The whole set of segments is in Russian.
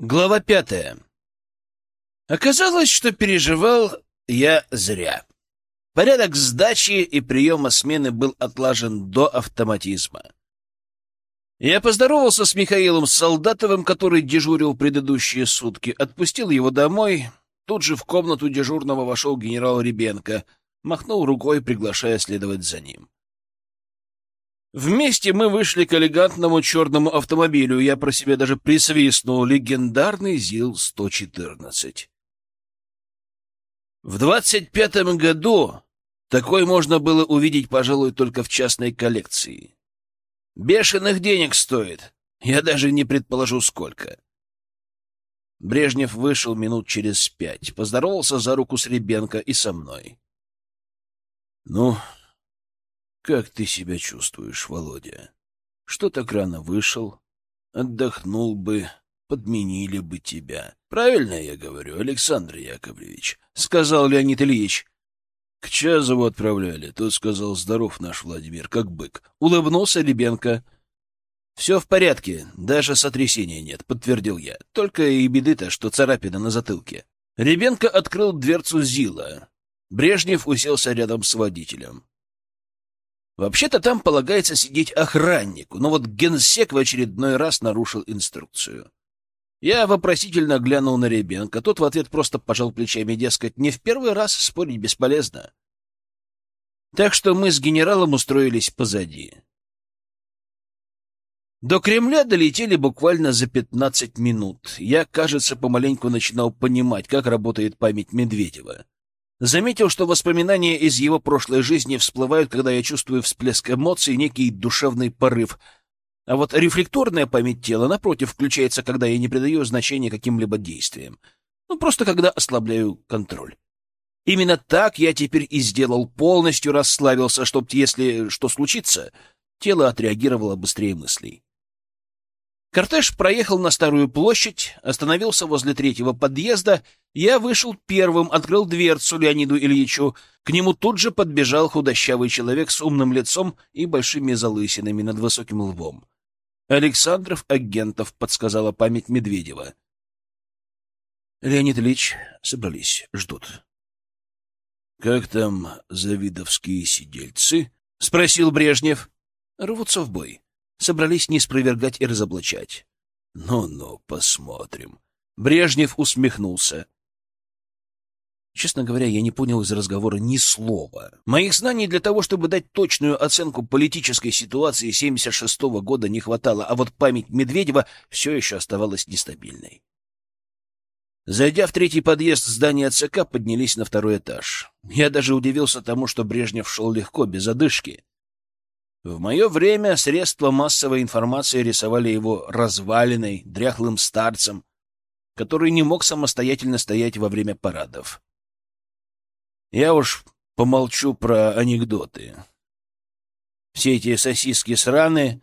Глава пятая. Оказалось, что переживал я зря. Порядок сдачи и приема смены был отлажен до автоматизма. Я поздоровался с Михаилом Солдатовым, который дежурил предыдущие сутки, отпустил его домой. Тут же в комнату дежурного вошел генерал Ребенко, махнул рукой, приглашая следовать за ним. Вместе мы вышли к элегантному черному автомобилю. Я про себя даже присвистнул. Легендарный ЗИЛ-114. В двадцать пятом году такой можно было увидеть, пожалуй, только в частной коллекции. Бешеных денег стоит. Я даже не предположу, сколько. Брежнев вышел минут через пять, поздоровался за руку с Ребенко и со мной. — Ну, как ты себя чувствуешь, Володя? Что так рано вышел? Отдохнул бы, подменили бы тебя. Правильно я говорю, Александр Яковлевич, — сказал Леонид Ильич. К Чазову отправляли. Тот сказал, здоров наш Владимир, как бык. Улыбнулся Лебенко. Все в порядке, даже сотрясения нет, подтвердил я. Только и беды-то, что царапина на затылке. Ребенко открыл дверцу Зила. Брежнев уселся рядом с водителем. Вообще-то там полагается сидеть охраннику, но вот генсек в очередной раз нарушил инструкцию. Я вопросительно глянул на Ребенка. Тот в ответ просто пожал плечами, дескать, не в первый раз спорить бесполезно. Так что мы с генералом устроились позади. До Кремля долетели буквально за пятнадцать минут. Я, кажется, помаленьку начинал понимать, как работает память Медведева. Заметил, что воспоминания из его прошлой жизни всплывают, когда я чувствую всплеск эмоций, некий душевный порыв. А вот рефлекторная память тела, напротив, включается, когда я не придаю значения каким-либо действиям. Ну, просто когда ослабляю контроль. Именно так я теперь и сделал, полностью расслабился, чтобы, если что случится, тело отреагировало быстрее мыслей. Кортеж проехал на Старую площадь, остановился возле третьего подъезда. Я вышел первым, открыл дверцу Леониду Ильичу. К нему тут же подбежал худощавый человек с умным лицом и большими залысинами над высоким лбом. Александров Агентов, подсказала память Медведева. Леонид Ильич собрались, ждут. — Как там завидовские сидельцы? — спросил Брежнев. — Рвутся в бой собрались не спровергать и разоблачать. «Ну-ну, посмотрим». Брежнев усмехнулся. Честно говоря, я не понял из разговора ни слова. Моих знаний для того, чтобы дать точную оценку политической ситуации 76 -го года не хватало, а вот память Медведева все еще оставалась нестабильной. Зайдя в третий подъезд здания ЦК, поднялись на второй этаж. Я даже удивился тому, что Брежнев шел легко, без одышки. В мое время средства массовой информации рисовали его разваленной, дряхлым старцем, который не мог самостоятельно стоять во время парадов. Я уж помолчу про анекдоты. Все эти сосиски сраны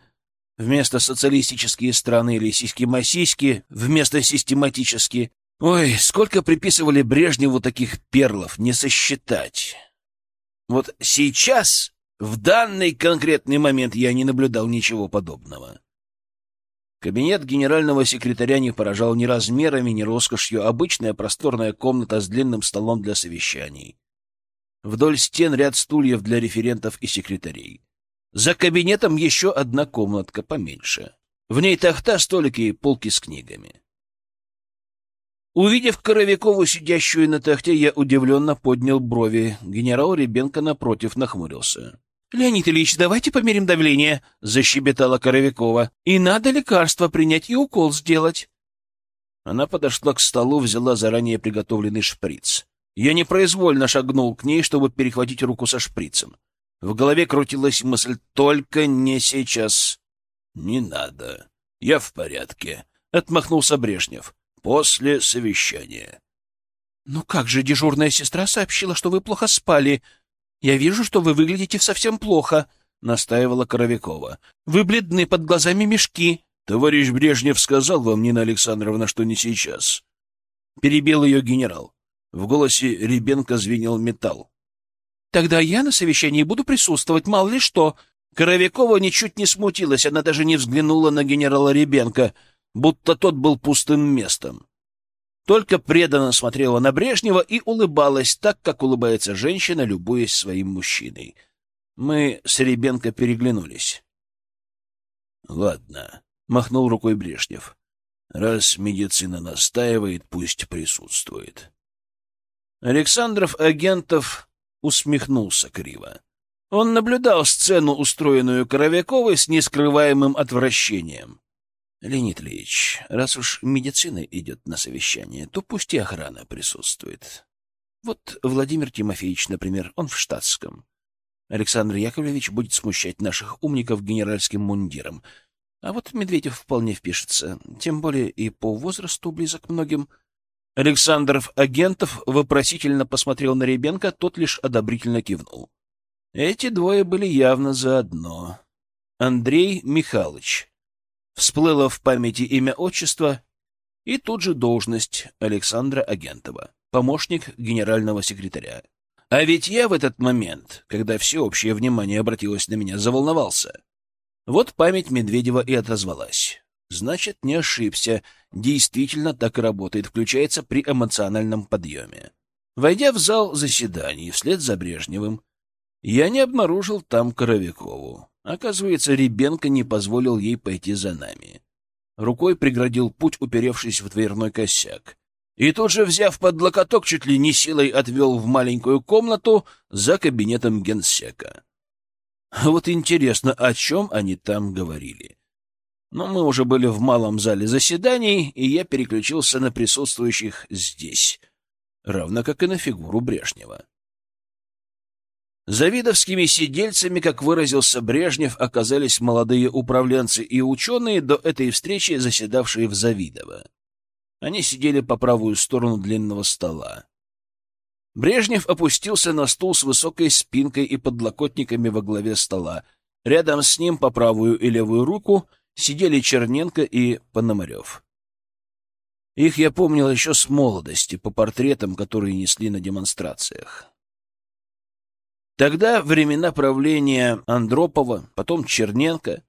вместо социалистические страны или сиськи-масиськи вместо систематически. Ой, сколько приписывали Брежневу таких перлов, не сосчитать. Вот сейчас в данный конкретный момент я не наблюдал ничего подобного. Кабинет генерального секретаря не поражал ни размерами, ни роскошью. Обычная просторная комната с длинным столом для совещаний. Вдоль стен ряд стульев для референтов и секретарей. За кабинетом еще одна комнатка поменьше. В ней тахта, столики и полки с книгами. Увидев Коровикову, сидящую на тахте, я удивленно поднял брови. Генерал Ребенко напротив нахмурился. — Леонид Ильич, давайте померим давление, — защебетала Коровикова. — И надо лекарство принять и укол сделать. Она подошла к столу, взяла заранее приготовленный шприц. Я непроизвольно шагнул к ней, чтобы перехватить руку со шприцем. В голове крутилась мысль «Только не сейчас». «Не надо. Я в порядке», — отмахнулся Брежнев. «После совещания». «Ну как же дежурная сестра сообщила, что вы плохо спали?» Я вижу, что вы выглядите совсем плохо, — настаивала Коровикова. — Вы бледны, под глазами мешки. — Товарищ Брежнев сказал вам, Нина Александровна, что не сейчас. Перебил ее генерал. В голосе Ребенко звенел металл. — Тогда я на совещании буду присутствовать, мало ли что. Коровикова ничуть не смутилась, она даже не взглянула на генерала Ребенко. будто тот был пустым местом. Только преданно смотрела на Брежнева и улыбалась так, как улыбается женщина, любуясь своим мужчиной. Мы с Ребенко переглянулись. — Ладно, — махнул рукой Брежнев. — Раз медицина настаивает, пусть присутствует. Александров Агентов усмехнулся криво. Он наблюдал сцену, устроенную Коровяковой, с нескрываемым отвращением. — Леонид Ильич, раз уж медицина идет на совещание, то пусть и охрана присутствует. Вот Владимир Тимофеевич, например, он в штатском. Александр Яковлевич будет смущать наших умников генеральским мундиром. А вот Медведев вполне впишется, тем более и по возрасту близок многим. Александров Агентов вопросительно посмотрел на Ребенка, тот лишь одобрительно кивнул. Эти двое были явно заодно. Андрей Михайлович Всплыло в памяти имя отчества и тут же должность Александра Агентова, помощник генерального секретаря. А ведь я в этот момент, когда всеобщее внимание обратилось на меня, заволновался. Вот память Медведева и отозвалась. Значит, не ошибся. Действительно так и работает, включается при эмоциональном подъеме. Войдя в зал заседаний вслед за Брежневым, я не обнаружил там Коровикову. Оказывается, Ребенко не позволил ей пойти за нами. Рукой преградил путь, уперевшись в дверной косяк. И тут же, взяв под локоток, чуть ли не силой отвел в маленькую комнату за кабинетом генсека. Вот интересно, о чем они там говорили. Но мы уже были в малом зале заседаний, и я переключился на присутствующих здесь, равно как и на фигуру Брежнева. Завидовскими сидельцами, как выразился Брежнев, оказались молодые управленцы и ученые, до этой встречи заседавшие в Завидово. Они сидели по правую сторону длинного стола. Брежнев опустился на стул с высокой спинкой и подлокотниками во главе стола. Рядом с ним по правую и левую руку сидели Черненко и Пономарев. Их я помнил еще с молодости, по портретам, которые несли на демонстрациях. Тогда времена правления Андропова, потом Черненко,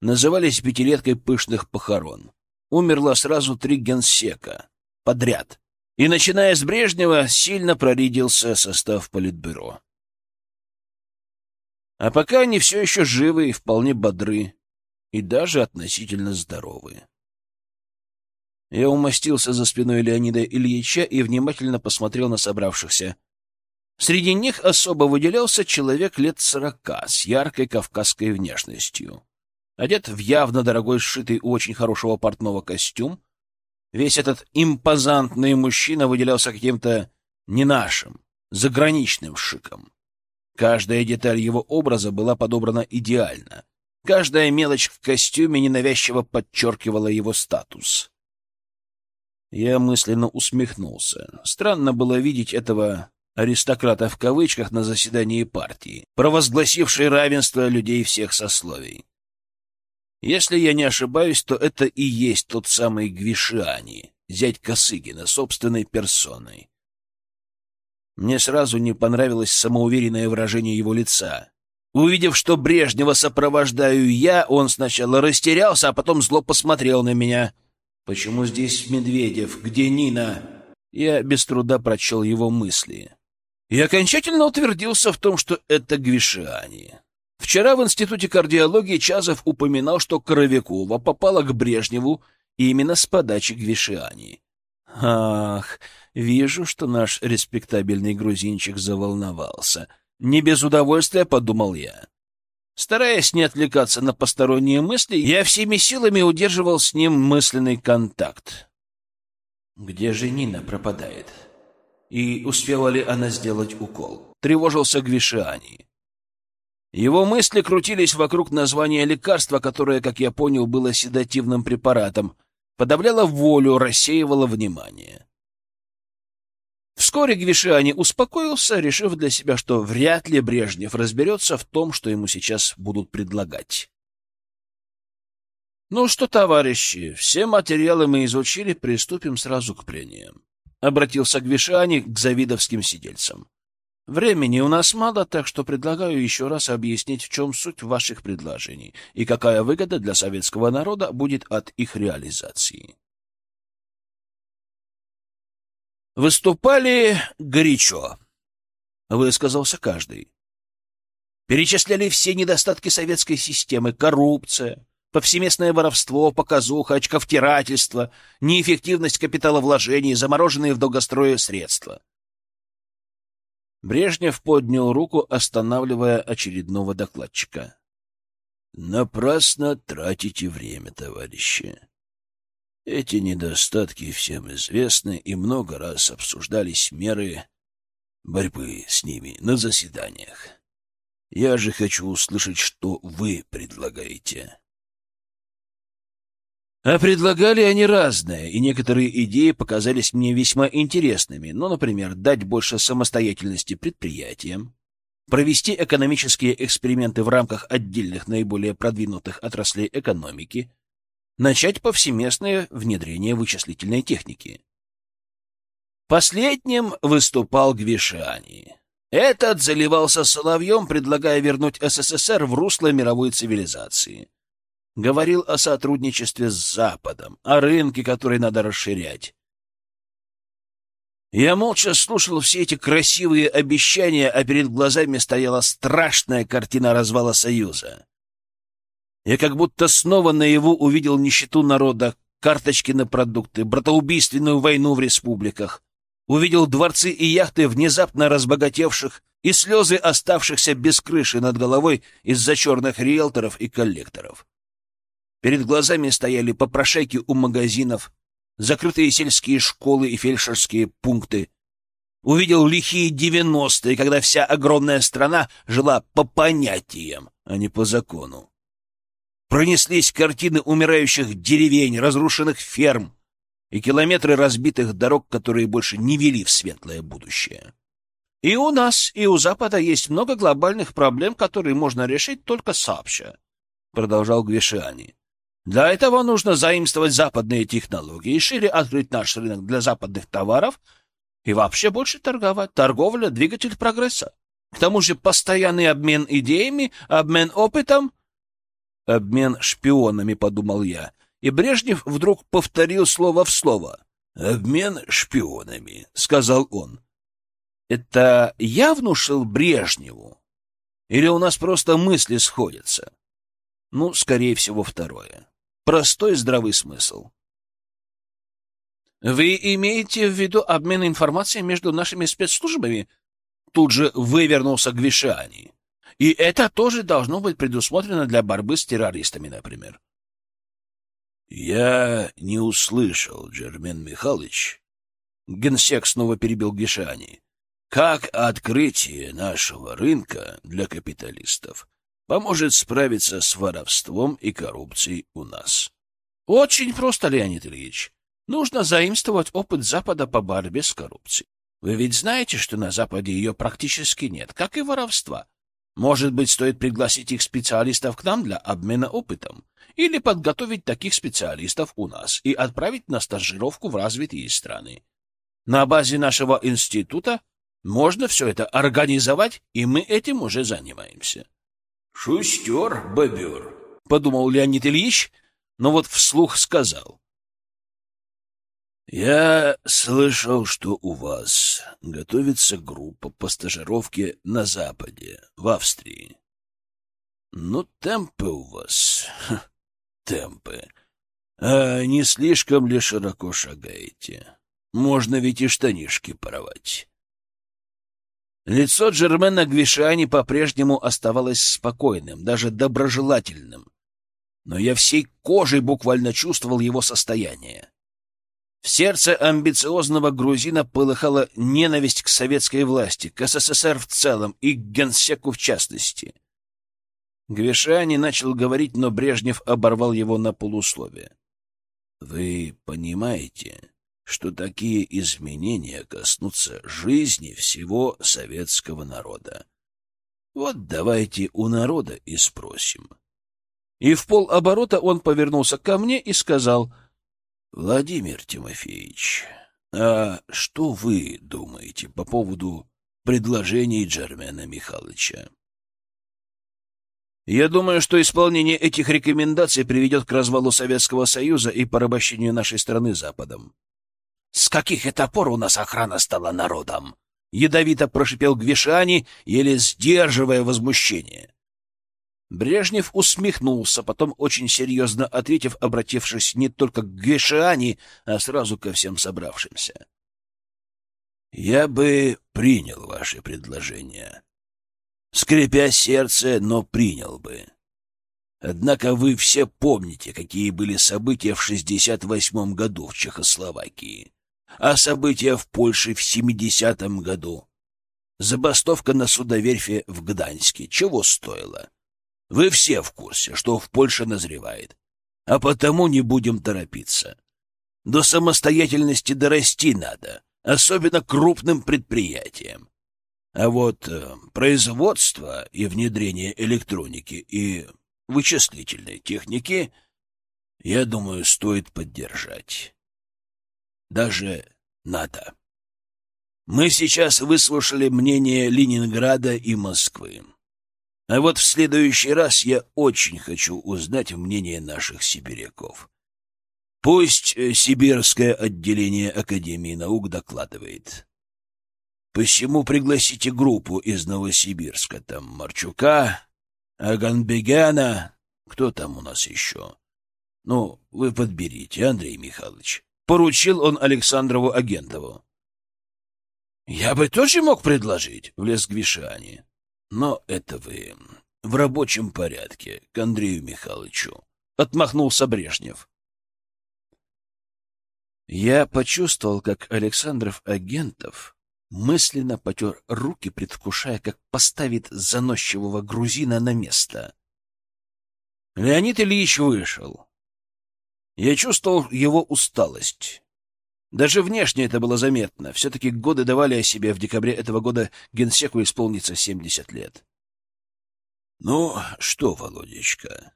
назывались пятилеткой пышных похорон. Умерло сразу три генсека подряд. И, начиная с Брежнева, сильно проредился состав Политбюро. А пока они все еще живы и вполне бодры, и даже относительно здоровы. Я умостился за спиной Леонида Ильича и внимательно посмотрел на собравшихся — Среди них особо выделялся человек лет сорока с яркой кавказской внешностью. Одет в явно дорогой, сшитый у очень хорошего портного костюм, весь этот импозантный мужчина выделялся каким-то не нашим, заграничным шиком. Каждая деталь его образа была подобрана идеально. Каждая мелочь в костюме ненавязчиво подчеркивала его статус. Я мысленно усмехнулся. Странно было видеть этого аристократа в кавычках на заседании партии, провозгласившей равенство людей всех сословий. Если я не ошибаюсь, то это и есть тот самый Гвишиани, зять Косыгина, собственной персоной. Мне сразу не понравилось самоуверенное выражение его лица. Увидев, что Брежнева сопровождаю я, он сначала растерялся, а потом зло посмотрел на меня. «Почему здесь Медведев? Где Нина?» Я без труда прочел его мысли и окончательно утвердился в том, что это Гвишиани. Вчера в Институте кардиологии Чазов упоминал, что Коровякова попала к Брежневу именно с подачи Гвишиани. Ах, вижу, что наш респектабельный грузинчик заволновался. Не без удовольствия, подумал я. Стараясь не отвлекаться на посторонние мысли, я всеми силами удерживал с ним мысленный контакт. «Где же Нина пропадает?» И успела ли она сделать укол. Тревожился Гвишиани. Его мысли крутились вокруг названия лекарства, которое, как я понял, было седативным препаратом, подавляло волю, рассеивало внимание. Вскоре Гвишиани успокоился, решив для себя, что вряд ли Брежнев разберется в том, что ему сейчас будут предлагать. «Ну что, товарищи, все материалы мы изучили, приступим сразу к прениям обратился Гвишани к завидовским сидельцам. Времени у нас мало, так что предлагаю еще раз объяснить, в чем суть ваших предложений и какая выгода для советского народа будет от их реализации. Выступали горячо, высказался каждый. Перечисляли все недостатки советской системы, коррупция, повсеместное воровство, показуха, очковтирательство, неэффективность капиталовложений, замороженные в долгострое средства. Брежнев поднял руку, останавливая очередного докладчика. «Напрасно тратите время, товарищи. Эти недостатки всем известны, и много раз обсуждались меры борьбы с ними на заседаниях. Я же хочу услышать, что вы предлагаете». А предлагали они разное, и некоторые идеи показались мне весьма интересными. Ну, например, дать больше самостоятельности предприятиям, провести экономические эксперименты в рамках отдельных наиболее продвинутых отраслей экономики, начать повсеместное внедрение вычислительной техники. Последним выступал Гвишани. Этот заливался соловьем, предлагая вернуть СССР в русло мировой цивилизации — говорил о сотрудничестве с Западом, о рынке, который надо расширять. Я молча слушал все эти красивые обещания, а перед глазами стояла страшная картина развала Союза. Я как будто снова наяву увидел нищету народа, карточки на продукты, братоубийственную войну в республиках, увидел дворцы и яхты внезапно разбогатевших и слезы оставшихся без крыши над головой из-за черных риэлторов и коллекторов. Перед глазами стояли попрошайки у магазинов, закрытые сельские школы и фельдшерские пункты. Увидел лихие девяностые, когда вся огромная страна жила по понятиям, а не по закону. Пронеслись картины умирающих деревень, разрушенных ферм и километры разбитых дорог, которые больше не вели в светлое будущее. И у нас, и у Запада есть много глобальных проблем, которые можно решить только сообща, — продолжал Гвишиани. Для этого нужно заимствовать западные технологии, шире открыть наш рынок для западных товаров и вообще больше торговать. Торговля — двигатель прогресса. К тому же постоянный обмен идеями, обмен опытом... Обмен шпионами, подумал я. И Брежнев вдруг повторил слово в слово. «Обмен шпионами», — сказал он. «Это я внушил Брежневу? Или у нас просто мысли сходятся?» Ну, скорее всего, второе. Простой здравый смысл. «Вы имеете в виду обмен информацией между нашими спецслужбами?» Тут же вывернулся Гвишани. «И это тоже должно быть предусмотрено для борьбы с террористами, например». «Я не услышал, Джермен Михайлович». Генсек снова перебил Гвишани. «Как открытие нашего рынка для капиталистов поможет справиться с воровством и коррупцией у нас. Очень просто, Леонид Ильич. Нужно заимствовать опыт Запада по борьбе с коррупцией. Вы ведь знаете, что на Западе ее практически нет, как и воровства. Может быть, стоит пригласить их специалистов к нам для обмена опытом? Или подготовить таких специалистов у нас и отправить на стажировку в развитые страны? На базе нашего института можно все это организовать, и мы этим уже занимаемся. «Шустер, бобер», — подумал Леонид Ильич, но вот вслух сказал. «Я слышал, что у вас готовится группа по стажировке на Западе, в Австрии. Ну, темпы у вас, Ха, темпы. А не слишком ли широко шагаете? Можно ведь и штанишки порвать». Лицо Джермена Гвишани по-прежнему оставалось спокойным, даже доброжелательным. Но я всей кожей буквально чувствовал его состояние. В сердце амбициозного грузина полыхала ненависть к советской власти, к СССР в целом и к генсеку в частности. Гвишани начал говорить, но Брежнев оборвал его на полусловие. — Вы понимаете, что такие изменения коснутся жизни всего советского народа. Вот давайте у народа и спросим. И в полоборота он повернулся ко мне и сказал, «Владимир Тимофеевич, а что вы думаете по поводу предложений Джермена Михайловича. Я думаю, что исполнение этих рекомендаций приведет к развалу Советского Союза и порабощению нашей страны Западом. — С каких это пор у нас охрана стала народом? — ядовито прошипел Гвишани, еле сдерживая возмущение. Брежнев усмехнулся, потом очень серьезно ответив, обратившись не только к Гвишани, а сразу ко всем собравшимся. — Я бы принял ваше предложение скрипя сердце, но принял бы. Однако вы все помните, какие были события в 68 году в Чехословакии, а события в Польше в 70-м году. Забастовка на судоверфи в Гданьске чего стоила? Вы все в курсе, что в Польше назревает, а потому не будем торопиться. До самостоятельности дорасти надо, особенно крупным предприятиям. А вот э, производство и внедрение электроники и вычислительной техники, я думаю, стоит поддержать. Даже надо. Мы сейчас выслушали мнение Ленинграда и Москвы. А вот в следующий раз я очень хочу узнать мнение наших сибиряков. Пусть э, сибирское отделение Академии наук докладывает. Посему пригласите группу из Новосибирска. Там Марчука, Аганбегяна. Кто там у нас еще? Ну, вы подберите, Андрей Михайлович. Поручил он Александрову Агентову. Я бы тоже мог предложить, влез Гвишани. Но это вы в рабочем порядке, к Андрею Михайловичу. Отмахнулся Брежнев. Я почувствовал, как Александров Агентов мысленно потер руки, предвкушая, как поставит заносчивого грузина на место. Леонид Ильич вышел. Я чувствовал его усталость. Даже внешне это было заметно. Все-таки годы давали о себе. В декабре этого года генсеку исполнится семьдесят лет. — Ну что, Володечка?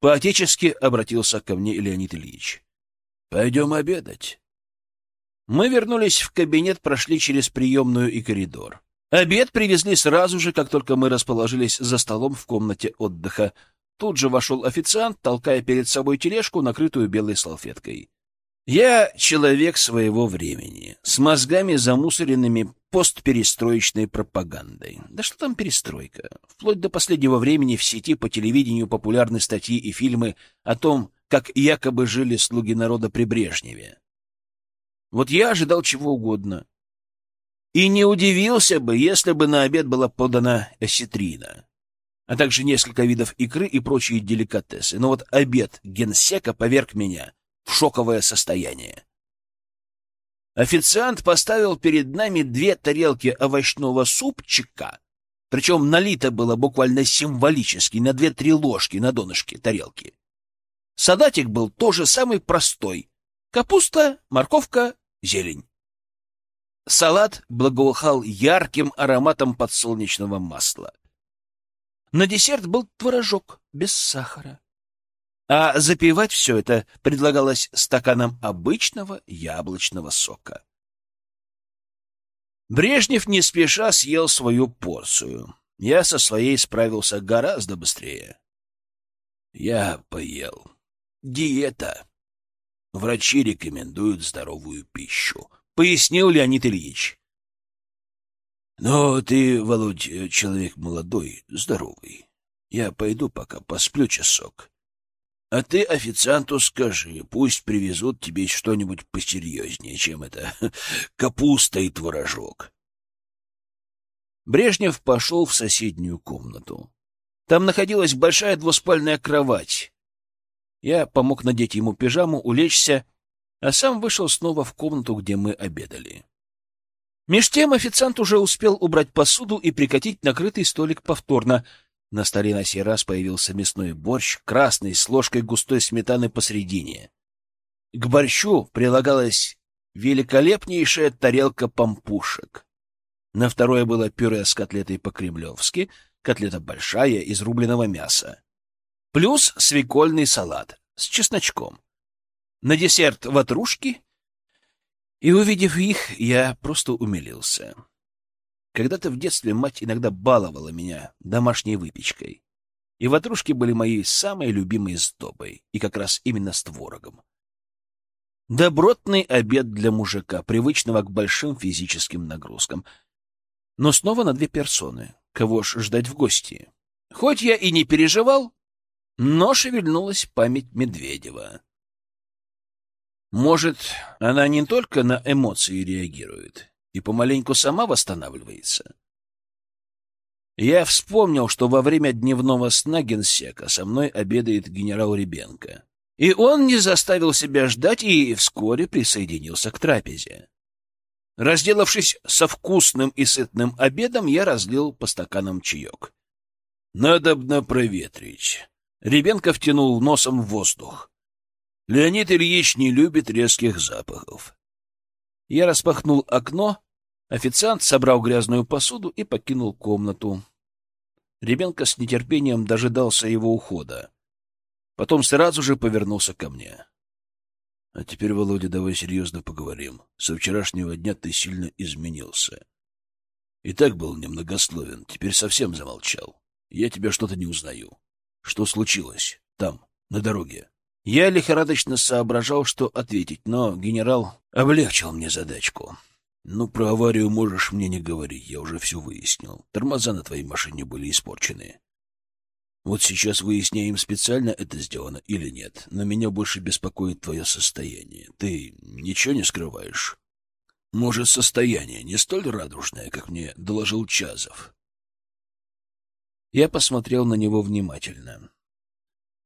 По-отечески обратился ко мне Леонид Ильич. — Пойдем обедать. Мы вернулись в кабинет, прошли через приемную и коридор. Обед привезли сразу же, как только мы расположились за столом в комнате отдыха. Тут же вошел официант, толкая перед собой тележку, накрытую белой салфеткой. Я человек своего времени, с мозгами замусоренными постперестроечной пропагандой. Да что там перестройка? Вплоть до последнего времени в сети по телевидению популярны статьи и фильмы о том, как якобы жили слуги народа при Брежневе. Вот я ожидал чего угодно. И не удивился бы, если бы на обед была подана осетрина, а также несколько видов икры и прочие деликатесы. Но вот обед генсека поверг меня в шоковое состояние. Официант поставил перед нами две тарелки овощного супчика, причем налито было буквально символически на две-три ложки на донышке тарелки. Салатик был тоже самый простой. Капуста, морковка, зелень. Салат благоухал ярким ароматом подсолнечного масла. На десерт был творожок без сахара. А запивать все это предлагалось стаканом обычного яблочного сока. Брежнев не спеша съел свою порцию. Я со своей справился гораздо быстрее. Я поел. Диета. Врачи рекомендуют здоровую пищу, — пояснил Леонид Ильич. Но ты, Володь, человек молодой, здоровый. Я пойду пока посплю часок. А ты официанту скажи, пусть привезут тебе что-нибудь посерьезнее, чем это капуста и творожок. Брежнев пошел в соседнюю комнату. Там находилась большая двуспальная кровать, я помог надеть ему пижаму, улечься, а сам вышел снова в комнату, где мы обедали. Меж тем официант уже успел убрать посуду и прикатить накрытый столик повторно. На столе на сей раз появился мясной борщ, красный, с ложкой густой сметаны посредине. К борщу прилагалась великолепнейшая тарелка помпушек. На второе было пюре с котлетой по-кремлевски, котлета большая, из рубленого мяса плюс свекольный салат с чесночком. На десерт ватрушки, и, увидев их, я просто умилился. Когда-то в детстве мать иногда баловала меня домашней выпечкой. И ватрушки были моей самой любимой сдобой, и как раз именно с творогом. Добротный обед для мужика, привычного к большим физическим нагрузкам. Но снова на две персоны. Кого ж ждать в гости? Хоть я и не переживал, но шевельнулась память Медведева. Может, она не только на эмоции реагирует и помаленьку сама восстанавливается? Я вспомнил, что во время дневного сна генсека со мной обедает генерал Ребенко. И он не заставил себя ждать и вскоре присоединился к трапезе. Разделавшись со вкусным и сытным обедом, я разлил по стаканам чаек. «Надобно проветрить». Ребенко втянул носом в воздух. Леонид Ильич не любит резких запахов. Я распахнул окно, официант собрал грязную посуду и покинул комнату. Ребенка с нетерпением дожидался его ухода. Потом сразу же повернулся ко мне. — А теперь, Володя, давай серьезно поговорим. Со вчерашнего дня ты сильно изменился. И так был немногословен, теперь совсем замолчал. Я тебя что-то не узнаю. Что случилось? Там, на дороге. Я лихорадочно соображал, что ответить, но генерал облегчил мне задачку. «Ну, про аварию можешь мне не говорить, я уже все выяснил. Тормоза на твоей машине были испорчены. Вот сейчас выясняем, специально это сделано или нет, но меня больше беспокоит твое состояние. Ты ничего не скрываешь? Может, состояние не столь радужное, как мне доложил Чазов?» Я посмотрел на него внимательно.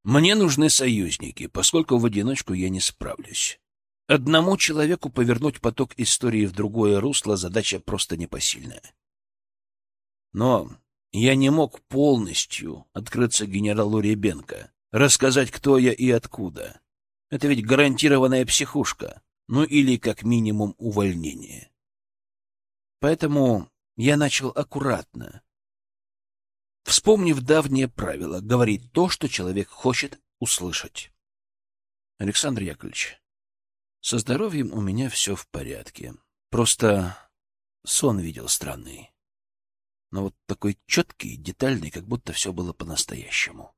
Мне нужны союзники, поскольку в одиночку я не справлюсь. Одному человеку повернуть поток истории в другое русло задача просто непосильная. Но я не мог полностью открыться генералу Ребенко, рассказать, кто я и откуда. Это ведь гарантированная психушка, ну или как минимум увольнение. Поэтому я начал аккуратно, вспомнив давнее правило — говорить то, что человек хочет услышать. Александр Яковлевич, со здоровьем у меня все в порядке. Просто сон видел странный. Но вот такой четкий, детальный, как будто все было по-настоящему.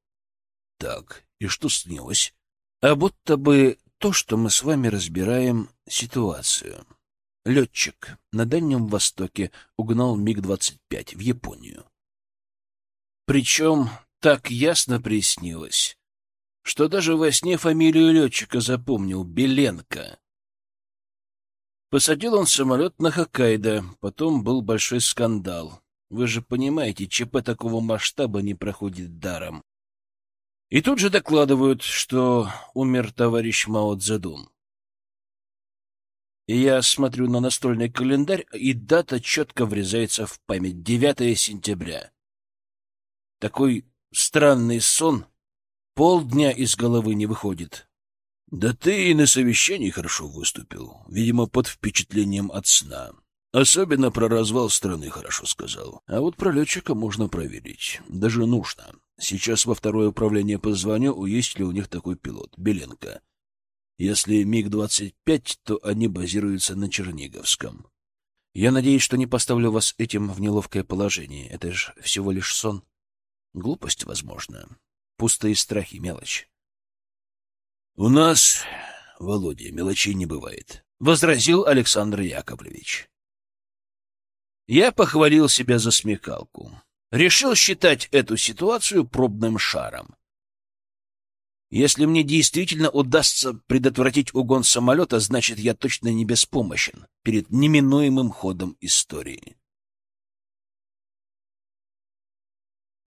Так, и что снилось? А будто бы то, что мы с вами разбираем ситуацию. Летчик на Дальнем Востоке угнал МиГ-25 в Японию. Причем так ясно приснилось, что даже во сне фамилию летчика запомнил — Беленко. Посадил он самолет на Хоккайдо, потом был большой скандал. Вы же понимаете, ЧП такого масштаба не проходит даром. И тут же докладывают, что умер товарищ Мао Цзэдун. Я смотрю на настольный календарь, и дата четко врезается в память — 9 сентября. Такой странный сон полдня из головы не выходит. Да ты и на совещании хорошо выступил, видимо, под впечатлением от сна. Особенно про развал страны хорошо сказал. А вот про летчика можно проверить. Даже нужно. Сейчас во второе управление позвоню, есть ли у них такой пилот, Беленко. Если МиГ-25, то они базируются на Черниговском. Я надеюсь, что не поставлю вас этим в неловкое положение. Это же всего лишь сон. Глупость, возможно. Пустые страхи, мелочь. — У нас, Володя, мелочей не бывает, — возразил Александр Яковлевич. Я похвалил себя за смекалку. Решил считать эту ситуацию пробным шаром. Если мне действительно удастся предотвратить угон самолета, значит, я точно не беспомощен перед неминуемым ходом истории.